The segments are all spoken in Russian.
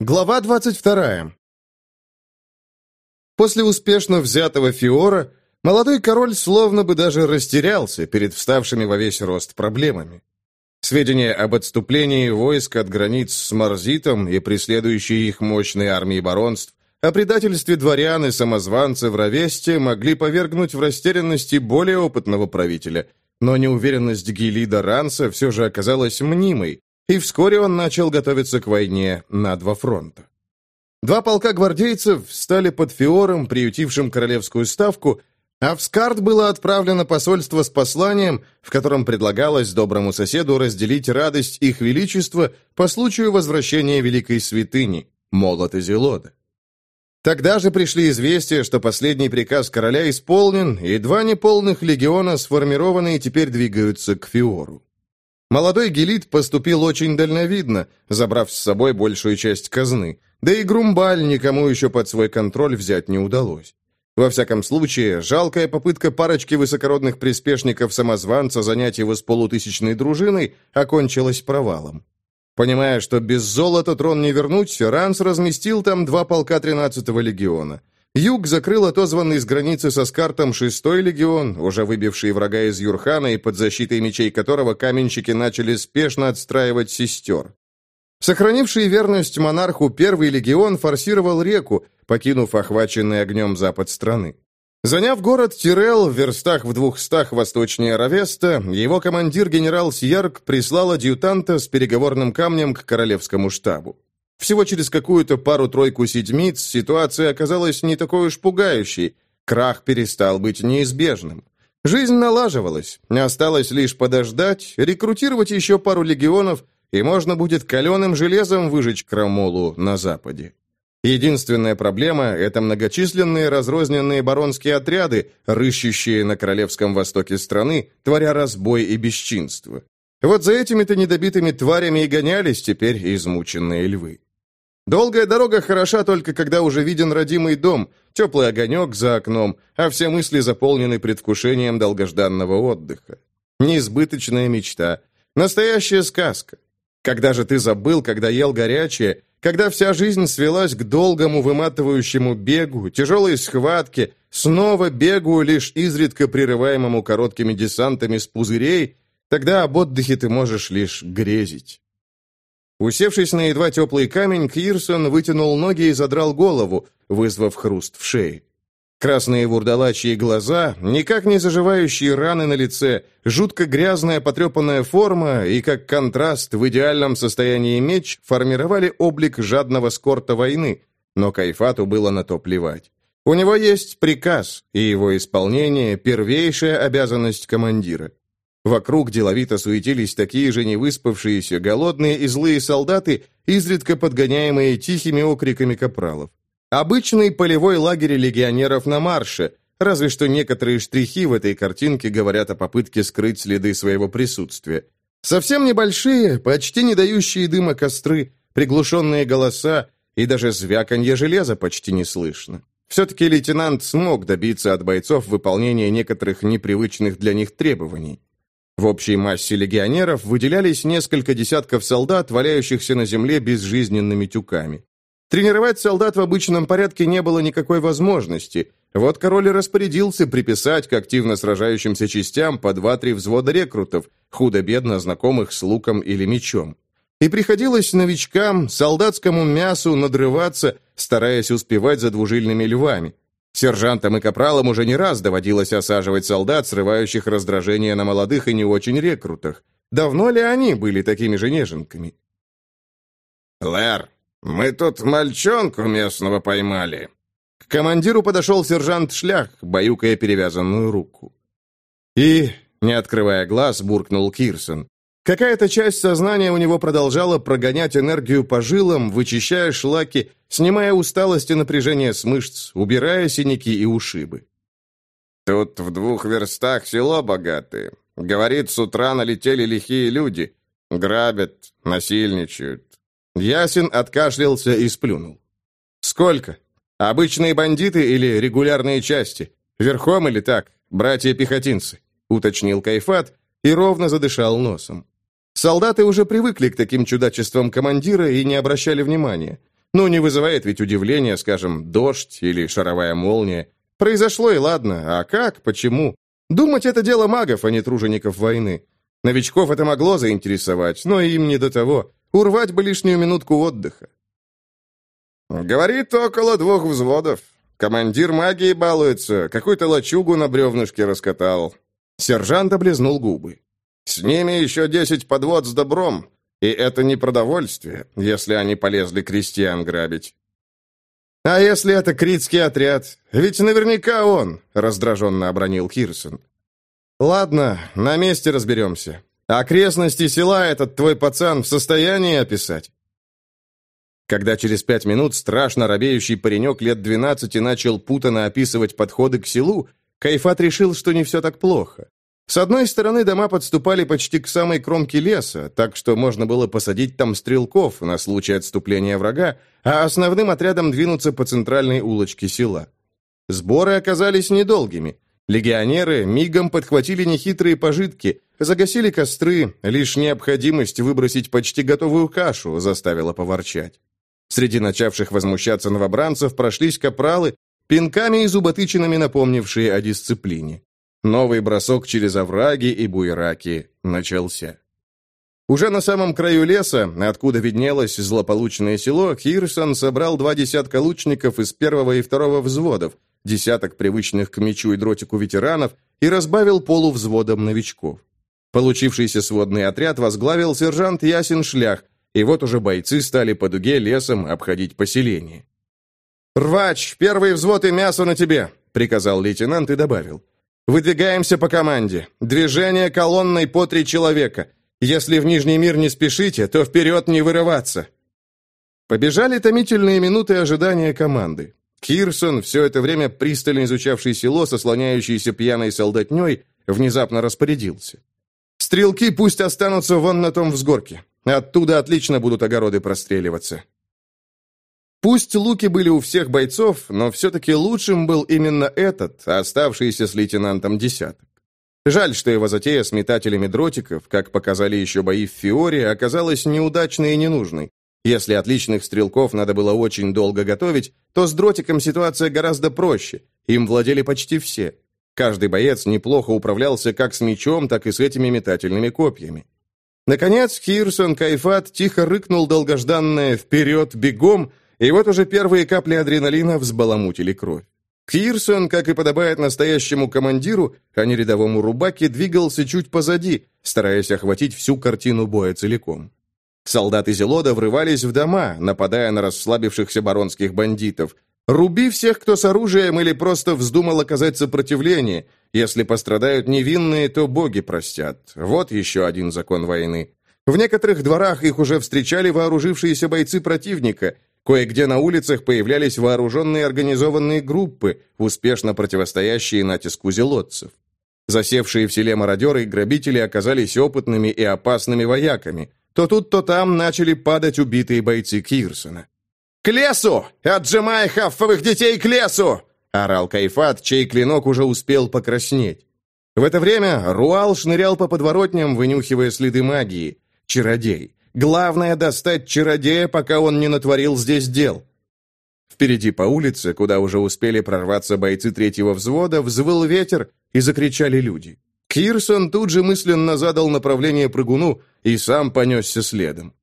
Глава 22. После успешно взятого Фиора, молодой король словно бы даже растерялся перед вставшими во весь рост проблемами. Сведения об отступлении войск от границ с Марзитом и преследующей их мощной армии баронств, о предательстве дворян и самозванцев в Равесте могли повергнуть в растерянности более опытного правителя, но неуверенность Гелида Ранса все же оказалась мнимой, и вскоре он начал готовиться к войне на два фронта. Два полка гвардейцев стали под Фиором, приютившим королевскую ставку, а в Скард было отправлено посольство с посланием, в котором предлагалось доброму соседу разделить радость их величества по случаю возвращения великой святыни, молота Зелода. Тогда же пришли известия, что последний приказ короля исполнен, и два неполных легиона, сформированные, теперь двигаются к Фиору. Молодой Гелит поступил очень дальновидно, забрав с собой большую часть казны, да и Грумбаль никому еще под свой контроль взять не удалось. Во всяком случае, жалкая попытка парочки высокородных приспешников-самозванца занять его с полутысячной дружиной окончилась провалом. Понимая, что без золота трон не вернуть, Ранс разместил там два полка 13-го легиона. Юг закрыл отозванный с границы со Скартом шестой легион, уже выбивший врага из Юрхана и под защитой мечей которого каменщики начали спешно отстраивать сестер. Сохранивший верность монарху первый легион форсировал реку, покинув охваченный огнем запад страны. Заняв город Тирел в верстах в двухстах восточнее Равеста, его командир генерал Сьярк прислал адъютанта с переговорным камнем к королевскому штабу. Всего через какую-то пару-тройку седмиц ситуация оказалась не такой уж пугающей. Крах перестал быть неизбежным. Жизнь налаживалась, осталось лишь подождать, рекрутировать еще пару легионов, и можно будет каленым железом выжечь крамолу на западе. Единственная проблема – это многочисленные разрозненные баронские отряды, рыщущие на королевском востоке страны, творя разбой и бесчинство. Вот за этими-то недобитыми тварями и гонялись теперь измученные львы. Долгая дорога хороша только когда уже виден родимый дом, теплый огонек за окном, а все мысли заполнены предвкушением долгожданного отдыха. Неизбыточная мечта. Настоящая сказка. Когда же ты забыл, когда ел горячее, когда вся жизнь свелась к долгому выматывающему бегу, тяжелой схватке, снова бегу, лишь изредка прерываемому короткими десантами с пузырей, тогда об отдыхе ты можешь лишь грезить. Усевшись на едва теплый камень, Кирсон вытянул ноги и задрал голову, вызвав хруст в шее. Красные вурдалачьи глаза, никак не заживающие раны на лице, жутко грязная потрепанная форма и, как контраст, в идеальном состоянии меч формировали облик жадного скорта войны, но Кайфату было на то плевать. У него есть приказ, и его исполнение – первейшая обязанность командира. Вокруг деловито суетились такие же невыспавшиеся, голодные и злые солдаты, изредка подгоняемые тихими окриками капралов. Обычный полевой лагерь легионеров на марше, разве что некоторые штрихи в этой картинке говорят о попытке скрыть следы своего присутствия. Совсем небольшие, почти не дающие дыма костры, приглушенные голоса и даже звяканье железа почти не слышно. Все-таки лейтенант смог добиться от бойцов выполнения некоторых непривычных для них требований. В общей массе легионеров выделялись несколько десятков солдат, валяющихся на земле безжизненными тюками. Тренировать солдат в обычном порядке не было никакой возможности. Вот король распорядился приписать к активно сражающимся частям по два-три взвода рекрутов, худо-бедно знакомых с луком или мечом. И приходилось новичкам, солдатскому мясу надрываться, стараясь успевать за двужильными львами. Сержантам и капралам уже не раз доводилось осаживать солдат, срывающих раздражение на молодых и не очень рекрутах. Давно ли они были такими же неженками? «Лэр, мы тут мальчонку местного поймали». К командиру подошел сержант Шлях, баюкая перевязанную руку. И, не открывая глаз, буркнул Кирсон. Какая-то часть сознания у него продолжала прогонять энергию по жилам, вычищая шлаки, снимая усталость и напряжение с мышц, убирая синяки и ушибы. «Тут в двух верстах село богатое. Говорит, с утра налетели лихие люди. Грабят, насильничают». Ясен откашлялся и сплюнул. «Сколько? Обычные бандиты или регулярные части? Верхом или так? Братья-пехотинцы?» — уточнил Кайфат и ровно задышал носом. Солдаты уже привыкли к таким чудачествам командира и не обращали внимания. Ну, не вызывает ведь удивления, скажем, дождь или шаровая молния. Произошло и ладно, а как, почему? Думать это дело магов, а не тружеников войны. Новичков это могло заинтересовать, но им не до того. Урвать бы лишнюю минутку отдыха. «Говорит, около двух взводов. Командир магии балуется, какую-то лачугу на бревнышке раскатал». Сержант облизнул губы. «С ними еще десять подвод с добром, и это не продовольствие, если они полезли крестьян грабить». «А если это критский отряд? Ведь наверняка он!» — раздраженно обронил Кирсон. «Ладно, на месте разберемся. Окрестности села этот твой пацан в состоянии описать?» Когда через пять минут страшно робеющий паренек лет двенадцати начал путано описывать подходы к селу, Кайфат решил, что не все так плохо. С одной стороны, дома подступали почти к самой кромке леса, так что можно было посадить там стрелков на случай отступления врага, а основным отрядом двинуться по центральной улочке села. Сборы оказались недолгими. Легионеры мигом подхватили нехитрые пожитки, загасили костры, лишь необходимость выбросить почти готовую кашу заставила поворчать. Среди начавших возмущаться новобранцев прошлись капралы, пинками и зуботычинами напомнившие о дисциплине. Новый бросок через овраги и буераки начался. Уже на самом краю леса, откуда виднелось злополучное село, Хирсон собрал два десятка лучников из первого и второго взводов, десяток привычных к мечу и дротику ветеранов и разбавил полувзводом новичков. Получившийся сводный отряд возглавил сержант Ясин Шлях, и вот уже бойцы стали по дуге лесом обходить поселение. «Рвач, первый взвод и мясо на тебе!» — приказал лейтенант и добавил. Выдвигаемся по команде. Движение колонной по три человека. Если в Нижний мир не спешите, то вперед не вырываться. Побежали томительные минуты ожидания команды. Кирсон, все это время пристально изучавший село со слоняющейся пьяной солдатней, внезапно распорядился. «Стрелки пусть останутся вон на том взгорке. Оттуда отлично будут огороды простреливаться. Пусть луки были у всех бойцов, но все-таки лучшим был именно этот, оставшийся с лейтенантом десяток. Жаль, что его затея с метателями дротиков, как показали еще бои в Фиоре, оказалась неудачной и ненужной. Если отличных стрелков надо было очень долго готовить, то с дротиком ситуация гораздо проще. Им владели почти все. Каждый боец неплохо управлялся как с мечом, так и с этими метательными копьями. Наконец, Хирсон Кайфат тихо рыкнул долгожданное «Вперед, бегом!» И вот уже первые капли адреналина взбаламутили кровь. Кирсон, как и подобает настоящему командиру, а не рядовому рубаке, двигался чуть позади, стараясь охватить всю картину боя целиком. Солдаты Зелода врывались в дома, нападая на расслабившихся баронских бандитов. Руби всех, кто с оружием или просто вздумал оказать сопротивление. Если пострадают невинные, то боги простят. Вот еще один закон войны. В некоторых дворах их уже встречали вооружившиеся бойцы противника, Кое-где на улицах появлялись вооруженные организованные группы, успешно противостоящие натиску зелотцев. Засевшие в селе мародеры и грабители оказались опытными и опасными вояками. То тут, то там начали падать убитые бойцы Кирсона. «К лесу! Отжимай хаффовых детей к лесу!» — орал Кайфат, чей клинок уже успел покраснеть. В это время Руал шнырял по подворотням, вынюхивая следы магии. Чародей. Главное — достать чародея, пока он не натворил здесь дел. Впереди по улице, куда уже успели прорваться бойцы третьего взвода, взвыл ветер, и закричали люди. Кирсон тут же мысленно задал направление прыгуну и сам понесся следом.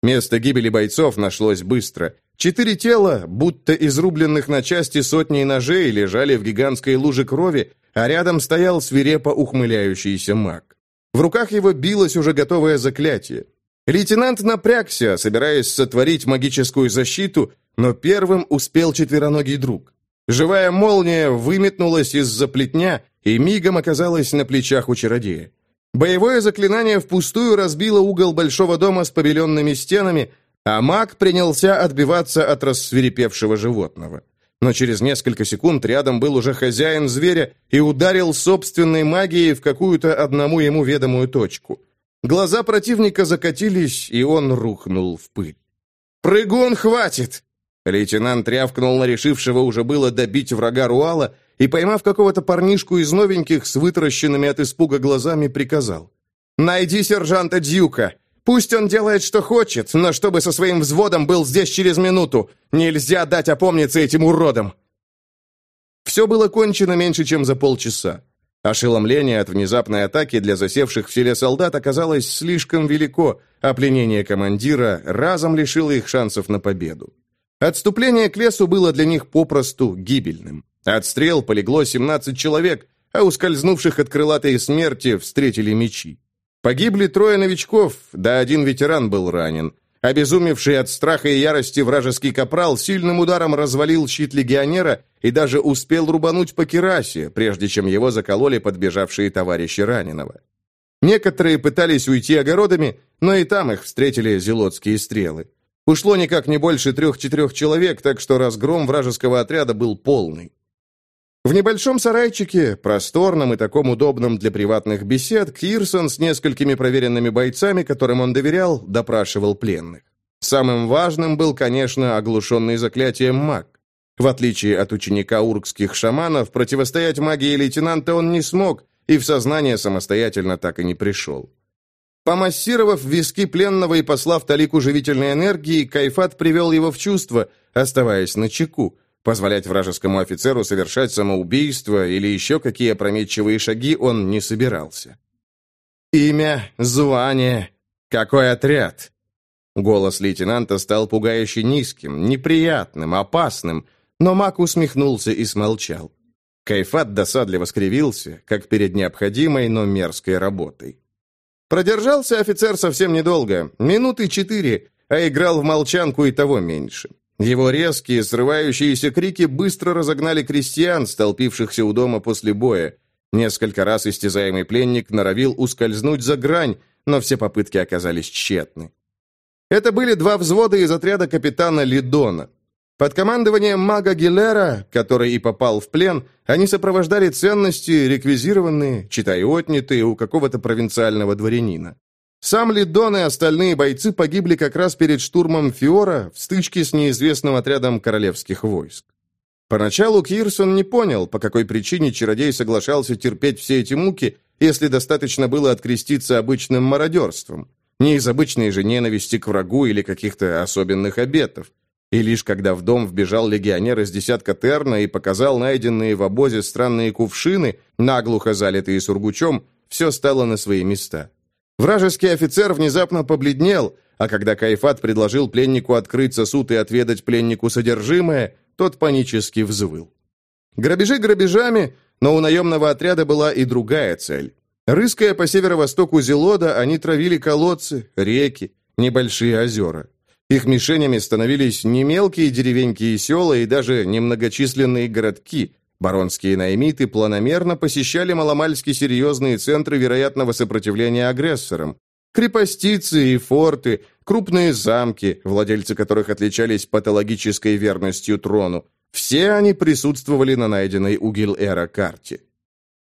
Место гибели бойцов нашлось быстро. Четыре тела, будто изрубленных на части сотней ножей, лежали в гигантской луже крови, а рядом стоял свирепо ухмыляющийся маг. В руках его билось уже готовое заклятие. Лейтенант напрягся, собираясь сотворить магическую защиту, но первым успел четвероногий друг. Живая молния выметнулась из-за плетня и мигом оказалась на плечах у чародея. Боевое заклинание впустую разбило угол большого дома с побеленными стенами, а маг принялся отбиваться от рассверепевшего животного. Но через несколько секунд рядом был уже хозяин зверя и ударил собственной магией в какую-то одному ему ведомую точку – Глаза противника закатились, и он рухнул в пыль. «Прыгун хватит!» Лейтенант рявкнул на решившего уже было добить врага Руала и, поймав какого-то парнишку из новеньких с вытаращенными от испуга глазами, приказал. «Найди сержанта Дьюка! Пусть он делает, что хочет, но чтобы со своим взводом был здесь через минуту. Нельзя дать опомниться этим уродам!» Все было кончено меньше, чем за полчаса. Ошеломление от внезапной атаки для засевших в селе солдат оказалось слишком велико, а пленение командира разом лишило их шансов на победу. Отступление к лесу было для них попросту гибельным. От стрел полегло 17 человек, а ускользнувших от крылатой смерти встретили мечи. Погибли трое новичков, да один ветеран был ранен. Обезумевший от страха и ярости вражеский капрал сильным ударом развалил щит легионера и даже успел рубануть по керасе, прежде чем его закололи подбежавшие товарищи раненого. Некоторые пытались уйти огородами, но и там их встретили зелотские стрелы. Ушло никак не больше трех-четырех человек, так что разгром вражеского отряда был полный. В небольшом сарайчике, просторном и таком удобном для приватных бесед, Кирсон с несколькими проверенными бойцами, которым он доверял, допрашивал пленных. Самым важным был, конечно, оглушенный заклятием маг. В отличие от ученика уркских шаманов, противостоять магии лейтенанта он не смог и в сознание самостоятельно так и не пришел. Помассировав виски пленного и послав талику живительной энергии, Кайфат привел его в чувство, оставаясь на чеку, Позволять вражескому офицеру совершать самоубийство или еще какие опрометчивые шаги он не собирался. «Имя, звание, какой отряд?» Голос лейтенанта стал пугающе низким, неприятным, опасным, но маг усмехнулся и смолчал. Кайфат досадливо скривился, как перед необходимой, но мерзкой работой. Продержался офицер совсем недолго, минуты четыре, а играл в молчанку и того меньше. Его резкие, срывающиеся крики быстро разогнали крестьян, столпившихся у дома после боя. Несколько раз истязаемый пленник норовил ускользнуть за грань, но все попытки оказались тщетны. Это были два взвода из отряда капитана Лидона. Под командованием мага Гилера, который и попал в плен, они сопровождали ценности, реквизированные, читай отнятые, у какого-то провинциального дворянина. Сам Лидон и остальные бойцы погибли как раз перед штурмом Фиора в стычке с неизвестным отрядом королевских войск. Поначалу Кирсон не понял, по какой причине чародей соглашался терпеть все эти муки, если достаточно было откреститься обычным мародерством, не из обычной же ненависти к врагу или каких-то особенных обетов. И лишь когда в дом вбежал легионер из десятка Терна и показал найденные в обозе странные кувшины, наглухо залитые сургучом, все стало на свои места. Вражеский офицер внезапно побледнел, а когда Кайфат предложил пленнику открыть сосуд и отведать пленнику содержимое, тот панически взвыл. Грабежи грабежами, но у наемного отряда была и другая цель. Рыская по северо-востоку Зелода, они травили колодцы, реки, небольшие озера. Их мишенями становились не мелкие деревеньки и села, и даже немногочисленные городки, Баронские наймиты планомерно посещали маломальски серьезные центры вероятного сопротивления агрессорам. Крепостицы и форты, крупные замки, владельцы которых отличались патологической верностью трону, все они присутствовали на найденной у Гил-Эра карте.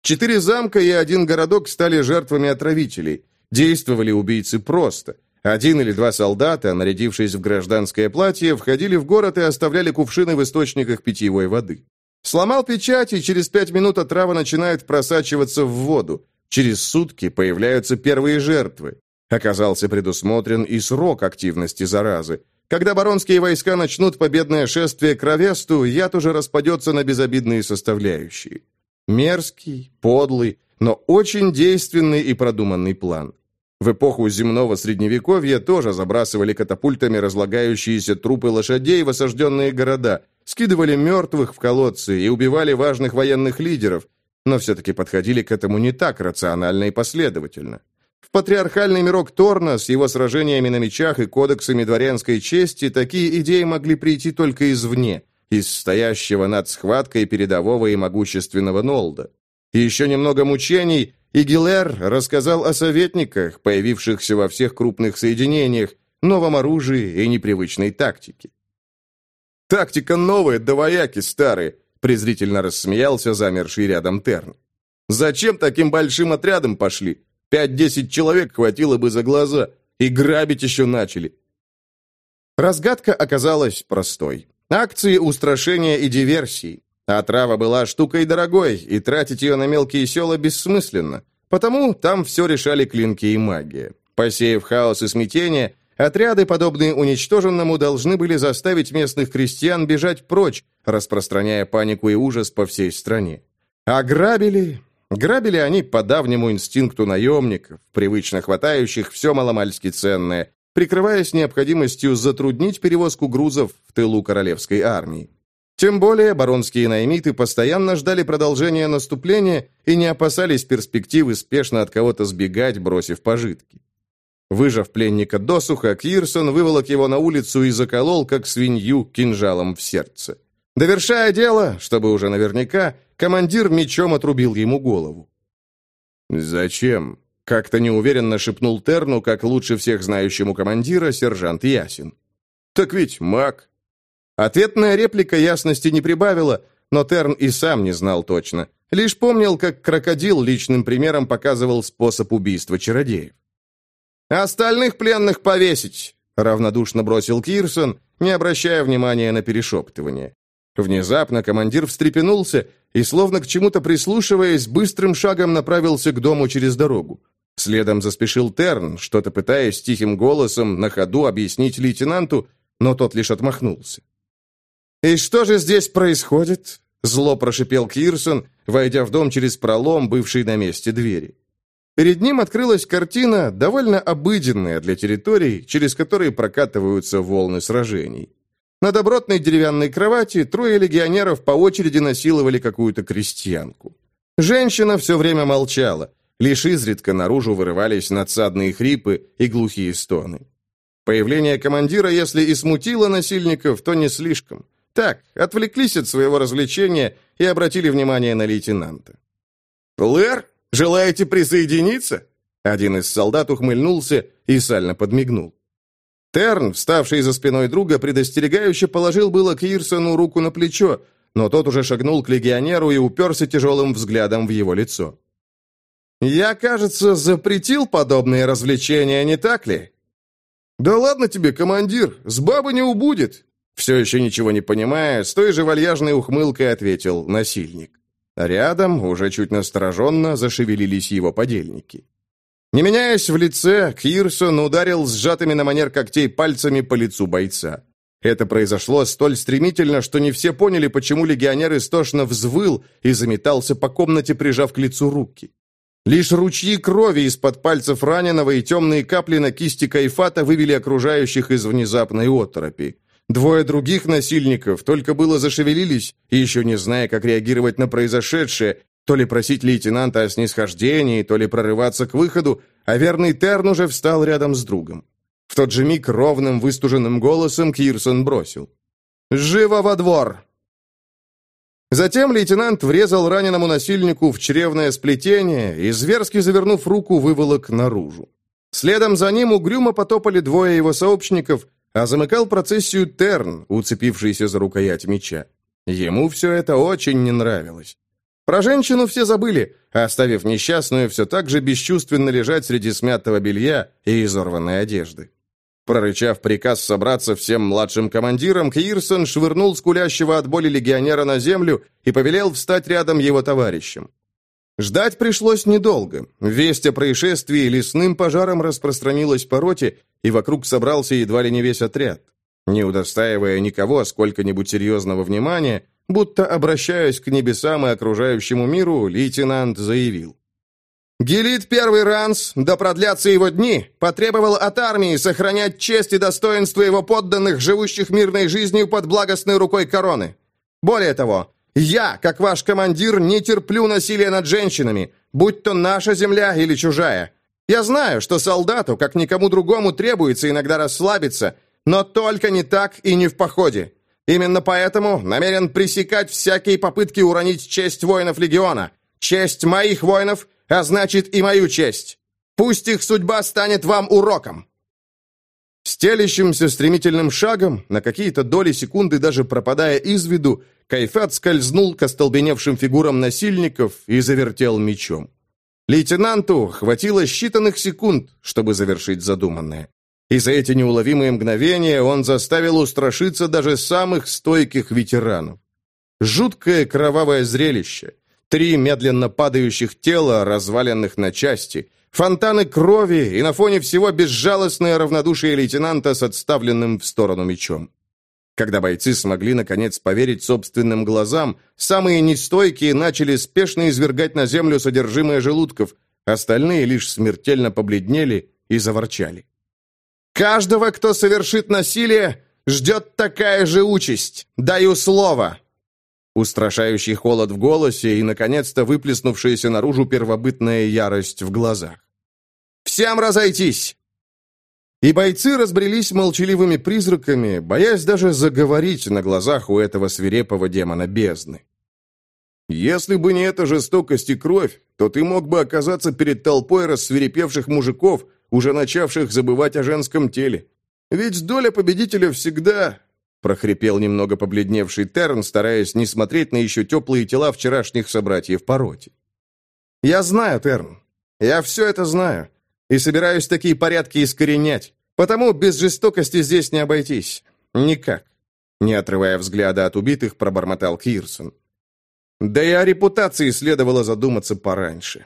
Четыре замка и один городок стали жертвами отравителей. Действовали убийцы просто. Один или два солдата, нарядившись в гражданское платье, входили в город и оставляли кувшины в источниках питьевой воды. Сломал печать, и через пять минут отрава начинает просачиваться в воду. Через сутки появляются первые жертвы. Оказался предусмотрен и срок активности заразы. Когда баронские войска начнут победное шествие к Равесту, яд уже распадется на безобидные составляющие. Мерзкий, подлый, но очень действенный и продуманный план. В эпоху земного средневековья тоже забрасывали катапультами разлагающиеся трупы лошадей в осажденные города – скидывали мертвых в колодцы и убивали важных военных лидеров, но все-таки подходили к этому не так рационально и последовательно. В патриархальный мирок Торна с его сражениями на мечах и кодексами дворянской чести такие идеи могли прийти только извне, из стоящего над схваткой передового и могущественного Нолда. Еще немного мучений, и Гилер рассказал о советниках, появившихся во всех крупных соединениях, новом оружии и непривычной тактике. «Тактика новая, да вояки старые», — презрительно рассмеялся замерший рядом Терн. «Зачем таким большим отрядом пошли? Пять-десять человек хватило бы за глаза, и грабить еще начали». Разгадка оказалась простой. Акции устрашения и диверсии. А трава была штукой дорогой, и тратить ее на мелкие села бессмысленно. Потому там все решали клинки и магия. Посеяв хаос и смятение, отряды, подобные уничтоженному, должны были заставить местных крестьян бежать прочь, распространяя панику и ужас по всей стране. А грабили... Грабили они по давнему инстинкту наемников, привычно хватающих все маломальски ценное, прикрываясь необходимостью затруднить перевозку грузов в тылу королевской армии. Тем более баронские наймиты постоянно ждали продолжения наступления и не опасались перспективы спешно от кого-то сбегать, бросив пожитки. Выжав пленника досуха, Кирсон выволок его на улицу и заколол, как свинью, кинжалом в сердце. Довершая дело, чтобы уже наверняка, командир мечом отрубил ему голову. «Зачем?» — как-то неуверенно шепнул Терну, как лучше всех знающему командира, сержант Ясин. «Так ведь маг!» Ответная реплика ясности не прибавила, но Терн и сам не знал точно. Лишь помнил, как крокодил личным примером показывал способ убийства чародеев. «Остальных пленных повесить!» — равнодушно бросил Кирсон, не обращая внимания на перешептывание. Внезапно командир встрепенулся и, словно к чему-то прислушиваясь, быстрым шагом направился к дому через дорогу. Следом заспешил Терн, что-то пытаясь тихим голосом на ходу объяснить лейтенанту, но тот лишь отмахнулся. «И что же здесь происходит?» Зло прошипел Кирсон, войдя в дом через пролом, бывший на месте двери. Перед ним открылась картина, довольно обыденная для территорий, через которые прокатываются волны сражений. На добротной деревянной кровати трое легионеров по очереди насиловали какую-то крестьянку. Женщина все время молчала, лишь изредка наружу вырывались надсадные хрипы и глухие стоны. Появление командира, если и смутило насильников, то не слишком – так, отвлеклись от своего развлечения и обратили внимание на лейтенанта. «Лэр, желаете присоединиться?» Один из солдат ухмыльнулся и сально подмигнул. Терн, вставший за спиной друга, предостерегающе положил было Кирсону руку на плечо, но тот уже шагнул к легионеру и уперся тяжелым взглядом в его лицо. «Я, кажется, запретил подобные развлечения, не так ли?» «Да ладно тебе, командир, с бабы не убудет. Все еще ничего не понимая, с той же вальяжной ухмылкой ответил насильник. Рядом, уже чуть настороженно, зашевелились его подельники. Не меняясь в лице, Кирсон ударил сжатыми на манер когтей пальцами по лицу бойца. Это произошло столь стремительно, что не все поняли, почему легионер истошно взвыл и заметался по комнате, прижав к лицу руки. Лишь ручьи крови из-под пальцев раненого и темные капли на кисти Кайфата вывели окружающих из внезапной оторопи. Двое других насильников только было зашевелились, еще не зная, как реагировать на произошедшее, то ли просить лейтенанта о снисхождении, то ли прорываться к выходу, а верный Терн уже встал рядом с другом. В тот же миг ровным выстуженным голосом Кирсон бросил. «Живо во двор!» Затем лейтенант врезал раненому насильнику в чревное сплетение и, зверски завернув руку, выволок наружу. Следом за ним угрюмо потопали двое его сообщников, а замыкал процессию Терн, уцепившийся за рукоять меча. Ему все это очень не нравилось. Про женщину все забыли, оставив несчастную все так же бесчувственно лежать среди смятого белья и изорванной одежды. Прорычав приказ собраться всем младшим командирам, Кирсон швырнул скулящего от боли легионера на землю и повелел встать рядом его товарищам. Ждать пришлось недолго. Весть о происшествии лесным пожаром распространилась по роте, и вокруг собрался едва ли не весь отряд. Не удостаивая никого сколько-нибудь серьезного внимания, будто обращаясь к небесам и окружающему миру, лейтенант заявил. «Гелит Первый Ранс, да продлятся его дни, потребовал от армии сохранять честь и достоинство его подданных, живущих мирной жизнью под благостной рукой короны. Более того, я, как ваш командир, не терплю насилия над женщинами, будь то наша земля или чужая. Я знаю, что солдату, как никому другому, требуется иногда расслабиться, но только не так и не в походе. Именно поэтому намерен пресекать всякие попытки уронить честь воинов легиона. Честь моих воинов, а значит и мою честь. Пусть их судьба станет вам уроком. Стелящимся стремительным шагом, на какие-то доли секунды даже пропадая из виду, Кайфат скользнул к остолбеневшим фигурам насильников и завертел мечом. Лейтенанту хватило считанных секунд, чтобы завершить задуманное. И за эти неуловимые мгновения он заставил устрашиться даже самых стойких ветеранов. Жуткое кровавое зрелище. Три медленно падающих тела, разваленных на части. фонтаны крови и на фоне всего безжалостное равнодушие лейтенанта с отставленным в сторону мечом. Когда бойцы смогли наконец поверить собственным глазам, самые нестойкие начали спешно извергать на землю содержимое желудков, остальные лишь смертельно побледнели и заворчали. «Каждого, кто совершит насилие, ждет такая же участь. Даю слово!» Устрашающий холод в голосе и, наконец-то, выплеснувшаяся наружу первобытная ярость в глазах. «Всем разойтись! И бойцы разбрелись молчаливыми призраками, боясь даже заговорить на глазах у этого свирепого демона бездны. «Если бы не эта жестокость и кровь, то ты мог бы оказаться перед толпой рассвирепевших мужиков, уже начавших забывать о женском теле. Ведь доля победителя всегда...» прохрипел немного побледневший Терн, стараясь не смотреть на еще теплые тела вчерашних собратьев по роте. «Я знаю, Терн. Я все это знаю и собираюсь такие порядки искоренять. Потому без жестокости здесь не обойтись. Никак. Не отрывая взгляда от убитых, пробормотал Кирсон. Да и о репутации следовало задуматься пораньше.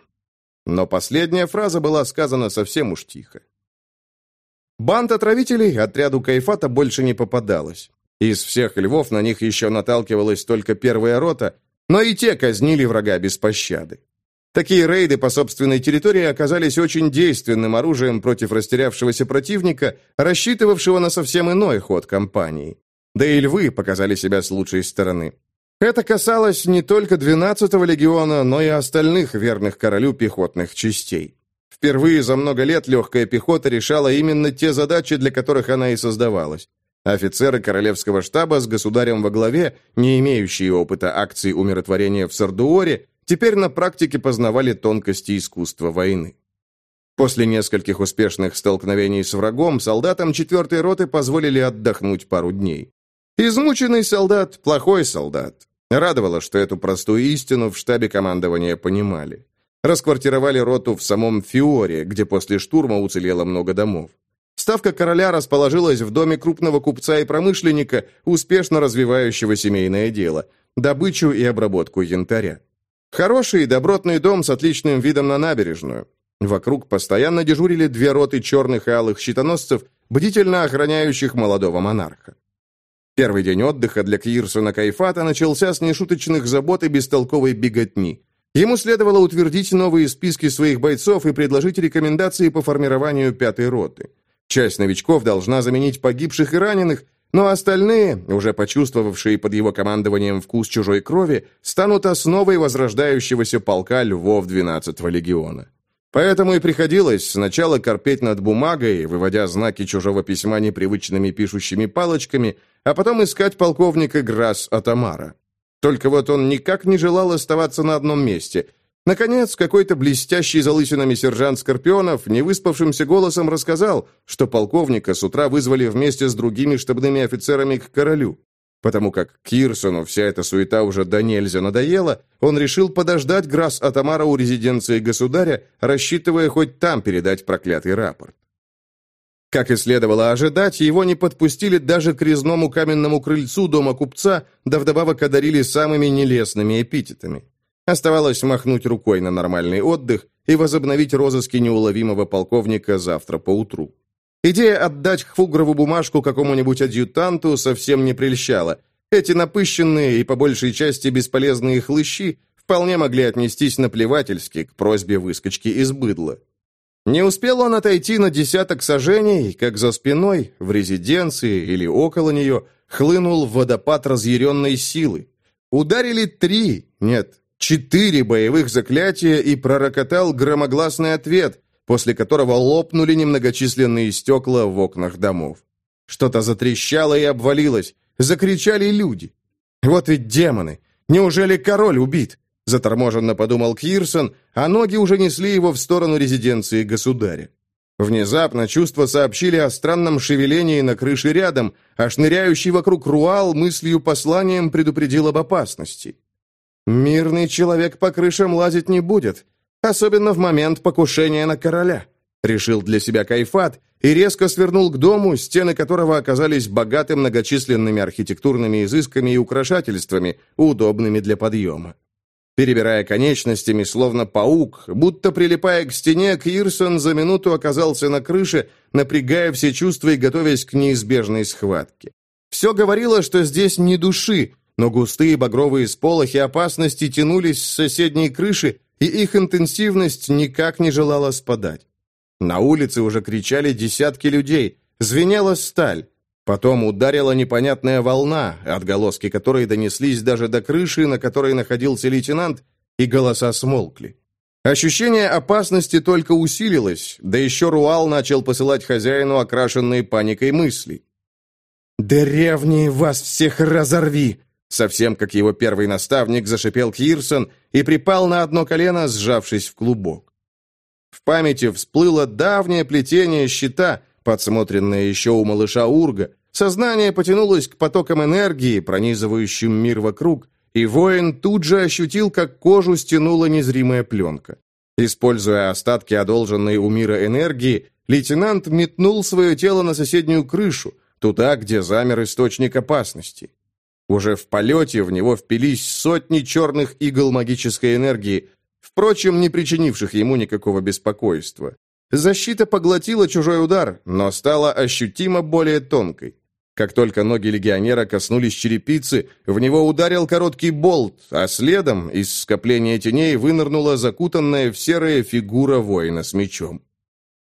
Но последняя фраза была сказана совсем уж тихо. Банд отравителей отряду Кайфата больше не попадалось. Из всех львов на них еще наталкивалась только первая рота, но и те казнили врага без пощады. Такие рейды по собственной территории оказались очень действенным оружием против растерявшегося противника, рассчитывавшего на совсем иной ход кампании. Да и львы показали себя с лучшей стороны. Это касалось не только 12-го легиона, но и остальных верных королю пехотных частей. Впервые за много лет легкая пехота решала именно те задачи, для которых она и создавалась. Офицеры королевского штаба с государем во главе, не имеющие опыта акций умиротворения в Сардуоре, теперь на практике познавали тонкости искусства войны. После нескольких успешных столкновений с врагом солдатам четвертой роты позволили отдохнуть пару дней. Измученный солдат – плохой солдат. Радовало, что эту простую истину в штабе командования понимали. Расквартировали роту в самом Фиоре, где после штурма уцелело много домов. Ставка короля расположилась в доме крупного купца и промышленника, успешно развивающего семейное дело – добычу и обработку янтаря. Хороший, добротный дом с отличным видом на набережную. Вокруг постоянно дежурили две роты черных и алых щитоносцев, бдительно охраняющих молодого монарха. Первый день отдыха для Кирсона Кайфата начался с нешуточных забот и бестолковой беготни. Ему следовало утвердить новые списки своих бойцов и предложить рекомендации по формированию пятой роты. Часть новичков должна заменить погибших и раненых, но остальные, уже почувствовавшие под его командованием вкус чужой крови, станут основой возрождающегося полка львов 12-го легиона. Поэтому и приходилось сначала корпеть над бумагой, выводя знаки чужого письма непривычными пишущими палочками, а потом искать полковника Грасс Атамара. Только вот он никак не желал оставаться на одном месте – Наконец, какой-то блестящий залысинами сержант Скорпионов невыспавшимся голосом рассказал, что полковника с утра вызвали вместе с другими штабными офицерами к королю. Потому как Кирсону вся эта суета уже до нельзя надоела, он решил подождать Грасс Атамара у резиденции государя, рассчитывая хоть там передать проклятый рапорт. Как и следовало ожидать, его не подпустили даже к резному каменному крыльцу дома купца, да вдобавок одарили самыми нелестными эпитетами. Оставалось махнуть рукой на нормальный отдых и возобновить розыски неуловимого полковника завтра поутру. Идея отдать Хфугрову бумажку какому-нибудь адъютанту совсем не прельщала. Эти напыщенные и по большей части бесполезные хлыщи вполне могли отнестись наплевательски к просьбе выскочки из быдла. Не успел он отойти на десяток сажений, как за спиной, в резиденции или около нее, хлынул водопад разъяренной силы. Ударили три, нет, четыре боевых заклятия и пророкотал громогласный ответ, после которого лопнули немногочисленные стекла в окнах домов. Что-то затрещало и обвалилось, закричали люди. «Вот ведь демоны! Неужели король убит?» Заторможенно подумал Кирсон, а ноги уже несли его в сторону резиденции государя. Внезапно чувства сообщили о странном шевелении на крыше рядом, а шныряющий вокруг Руал мыслью посланием предупредил об опасности. Мирный человек по крышам лазить не будет, особенно в момент покушения на короля, решил для себя Кайфат и резко свернул к дому, стены которого оказались богаты многочисленными архитектурными изысками и украшательствами, удобными для подъема. Перебирая конечностями, словно паук, будто прилипая к стене, Кирсон за минуту оказался на крыше, напрягая все чувства и готовясь к неизбежной схватке. Все говорило, что здесь не души, но густые багровые сполохи опасности тянулись с соседней крыши, и их интенсивность никак не желала спадать. На улице уже кричали десятки людей, звенела сталь. Потом ударила непонятная волна, отголоски которой донеслись даже до крыши, на которой находился лейтенант, и голоса смолкли. Ощущение опасности только усилилось, да еще Руал начал посылать хозяину окрашенные паникой мысли. «Древние вас всех разорви!» Совсем как его первый наставник зашипел Кирсон и припал на одно колено, сжавшись в клубок. В памяти всплыло давнее плетение щита, подсмотренное еще у малыша Урга. Сознание потянулось к потокам энергии, пронизывающим мир вокруг, и воин тут же ощутил, как кожу стянула незримая пленка. Используя остатки одолженной у мира энергии, лейтенант метнул свое тело на соседнюю крышу, туда, где замер источник опасности. Уже в полете в него впились сотни черных игл магической энергии, впрочем, не причинивших ему никакого беспокойства. Защита поглотила чужой удар, но стала ощутимо более тонкой. Как только ноги легионера коснулись черепицы, в него ударил короткий болт, а следом из скопления теней вынырнула закутанная в серая фигура воина с мечом.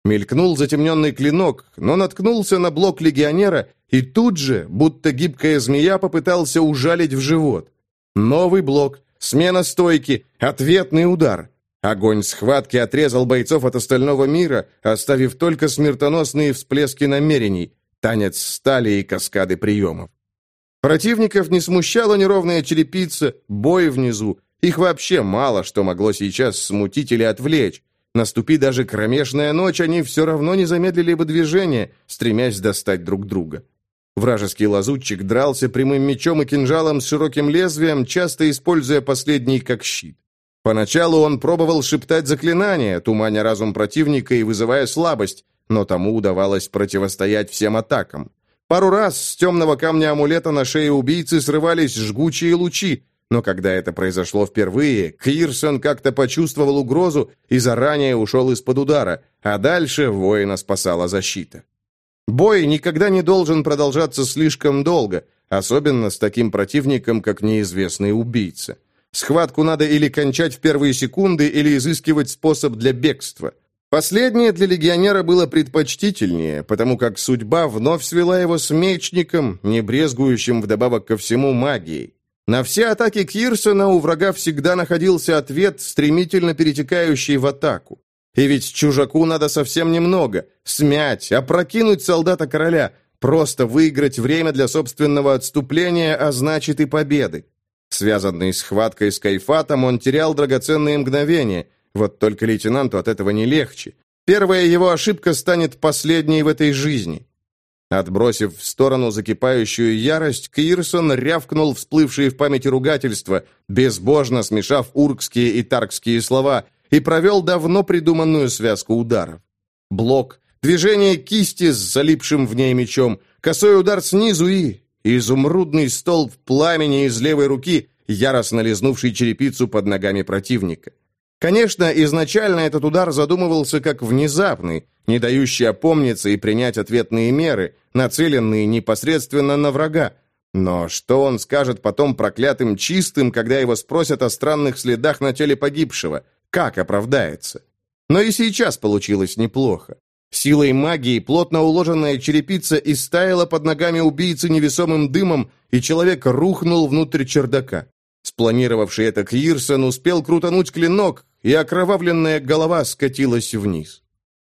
Мелькнул затемненный клинок, но наткнулся на блок легионера и тут же, будто гибкая змея, попытался ужалить в живот. Новый блок, смена стойки, ответный удар. Огонь схватки отрезал бойцов от остального мира, оставив только смертоносные всплески намерений, танец стали и каскады приемов. Противников не смущала неровная черепица, бой внизу. Их вообще мало что могло сейчас смутить или отвлечь. Наступи даже кромешная ночь, они все равно не замедлили бы движение, стремясь достать друг друга. Вражеский лазутчик дрался прямым мечом и кинжалом с широким лезвием, часто используя последний как щит. Поначалу он пробовал шептать заклинания, туманя разум противника и вызывая слабость, но тому удавалось противостоять всем атакам. Пару раз с темного камня амулета на шее убийцы срывались жгучие лучи, но когда это произошло впервые, Кирсон как-то почувствовал угрозу и заранее ушел из-под удара, а дальше воина спасала защита. Бой никогда не должен продолжаться слишком долго, особенно с таким противником, как неизвестный убийца. Схватку надо или кончать в первые секунды, или изыскивать способ для бегства. Последнее для легионера было предпочтительнее, потому как судьба вновь свела его с мечником, не брезгующим вдобавок ко всему магией. На все атаки Кирсона у врага всегда находился ответ, стремительно перетекающий в атаку. И ведь чужаку надо совсем немного. Смять, опрокинуть солдата короля, просто выиграть время для собственного отступления, а значит и победы. Связанный схваткой с Кайфатом, он терял драгоценные мгновения. Вот только лейтенанту от этого не легче. Первая его ошибка станет последней в этой жизни. Отбросив в сторону закипающую ярость, Кирсон рявкнул всплывшие в памяти ругательства, безбожно смешав уркские и таркские слова, и провел давно придуманную связку ударов. Блок, движение кисти с залипшим в ней мечом, косой удар снизу и... изумрудный столб пламени из левой руки, яростно лизнувший черепицу под ногами противника. Конечно, изначально этот удар задумывался как внезапный, не дающий опомниться и принять ответные меры, нацеленные непосредственно на врага. Но что он скажет потом проклятым чистым, когда его спросят о странных следах на теле погибшего? Как оправдается? Но и сейчас получилось неплохо. Силой магии плотно уложенная черепица истаяла под ногами убийцы невесомым дымом, и человек рухнул внутрь чердака. Спланировавший это Кирсон успел крутануть клинок, и окровавленная голова скатилась вниз.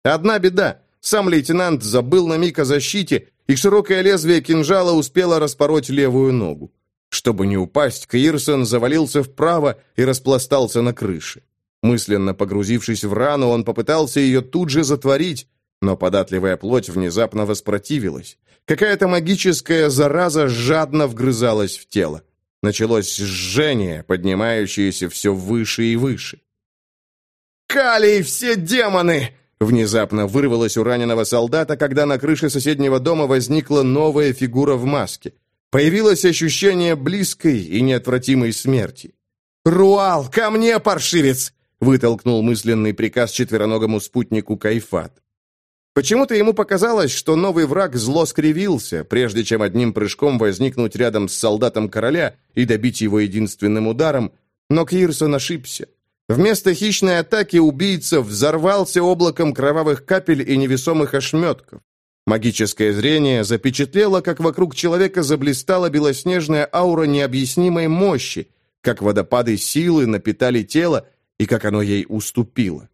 Одна беда. Сам лейтенант забыл на миг о защите, и широкое лезвие кинжала успело распороть левую ногу. Чтобы не упасть, Кирсон завалился вправо и распластался на крыше. Мысленно погрузившись в рану, он попытался ее тут же затворить, но податливая плоть внезапно воспротивилась. Какая-то магическая зараза жадно вгрызалась в тело. Началось жжение, поднимающееся все выше и выше. «Калий, все демоны!» Внезапно вырвалось у раненого солдата, когда на крыше соседнего дома возникла новая фигура в маске. Появилось ощущение близкой и неотвратимой смерти. «Руал, ко мне, паршивец!» вытолкнул мысленный приказ четвероногому спутнику Кайфат. Почему-то ему показалось, что новый враг зло скривился, прежде чем одним прыжком возникнуть рядом с солдатом короля и добить его единственным ударом, но Кирсон ошибся. Вместо хищной атаки убийца взорвался облаком кровавых капель и невесомых ошметков. Магическое зрение запечатлело, как вокруг человека заблистала белоснежная аура необъяснимой мощи, как водопады силы напитали тело и как оно ей уступило.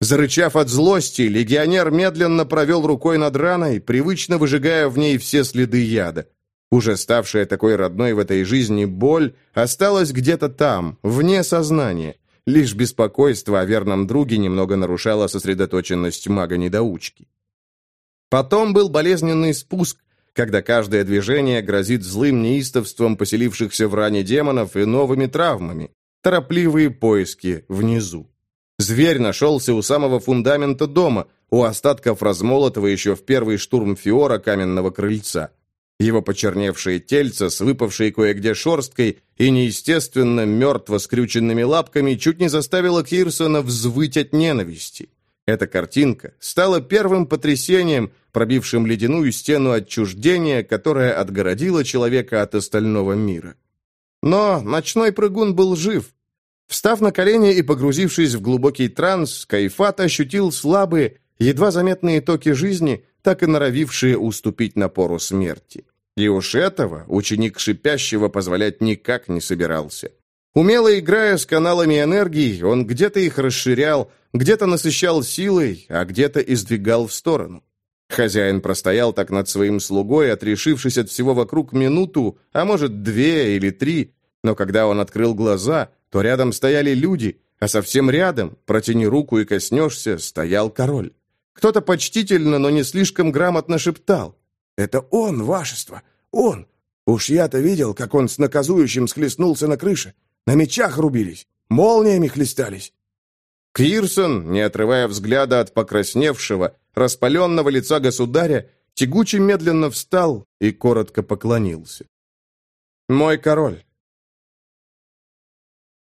Зарычав от злости, легионер медленно провел рукой над раной, привычно выжигая в ней все следы яда. Уже ставшая такой родной в этой жизни боль осталась где-то там, вне сознания. Лишь беспокойство о верном друге немного нарушало сосредоточенность мага-недоучки. Потом был болезненный спуск, когда каждое движение грозит злым неистовством поселившихся в ране демонов и новыми травмами, торопливые поиски внизу. Зверь нашелся у самого фундамента дома, у остатков размолотого еще в первый штурм Фиора каменного крыльца. Его почерневшие тельца с выпавшей кое-где шерсткой и неестественно мертво скрюченными лапками чуть не заставило Кирсона взвыть от ненависти. Эта картинка стала первым потрясением, пробившим ледяную стену отчуждения, которая отгородила человека от остального мира. Но ночной прыгун был жив, Встав на колени и погрузившись в глубокий транс, Кайфат ощутил слабые, едва заметные токи жизни, так и норовившие уступить напору смерти. И уж этого ученик Шипящего позволять никак не собирался. Умело играя с каналами энергии, он где-то их расширял, где-то насыщал силой, а где-то издвигал в сторону. Хозяин простоял так над своим слугой, отрешившись от всего вокруг минуту, а может, две или три, но когда он открыл глаза, то рядом стояли люди, а совсем рядом, протяни руку и коснешься, стоял король. Кто-то почтительно, но не слишком грамотно шептал. «Это он, вашество, он! Уж я-то видел, как он с наказующим схлестнулся на крыше. На мечах рубились, молниями хлестались». Кирсон, не отрывая взгляда от покрасневшего, распаленного лица государя, тягуче медленно встал и коротко поклонился. «Мой король,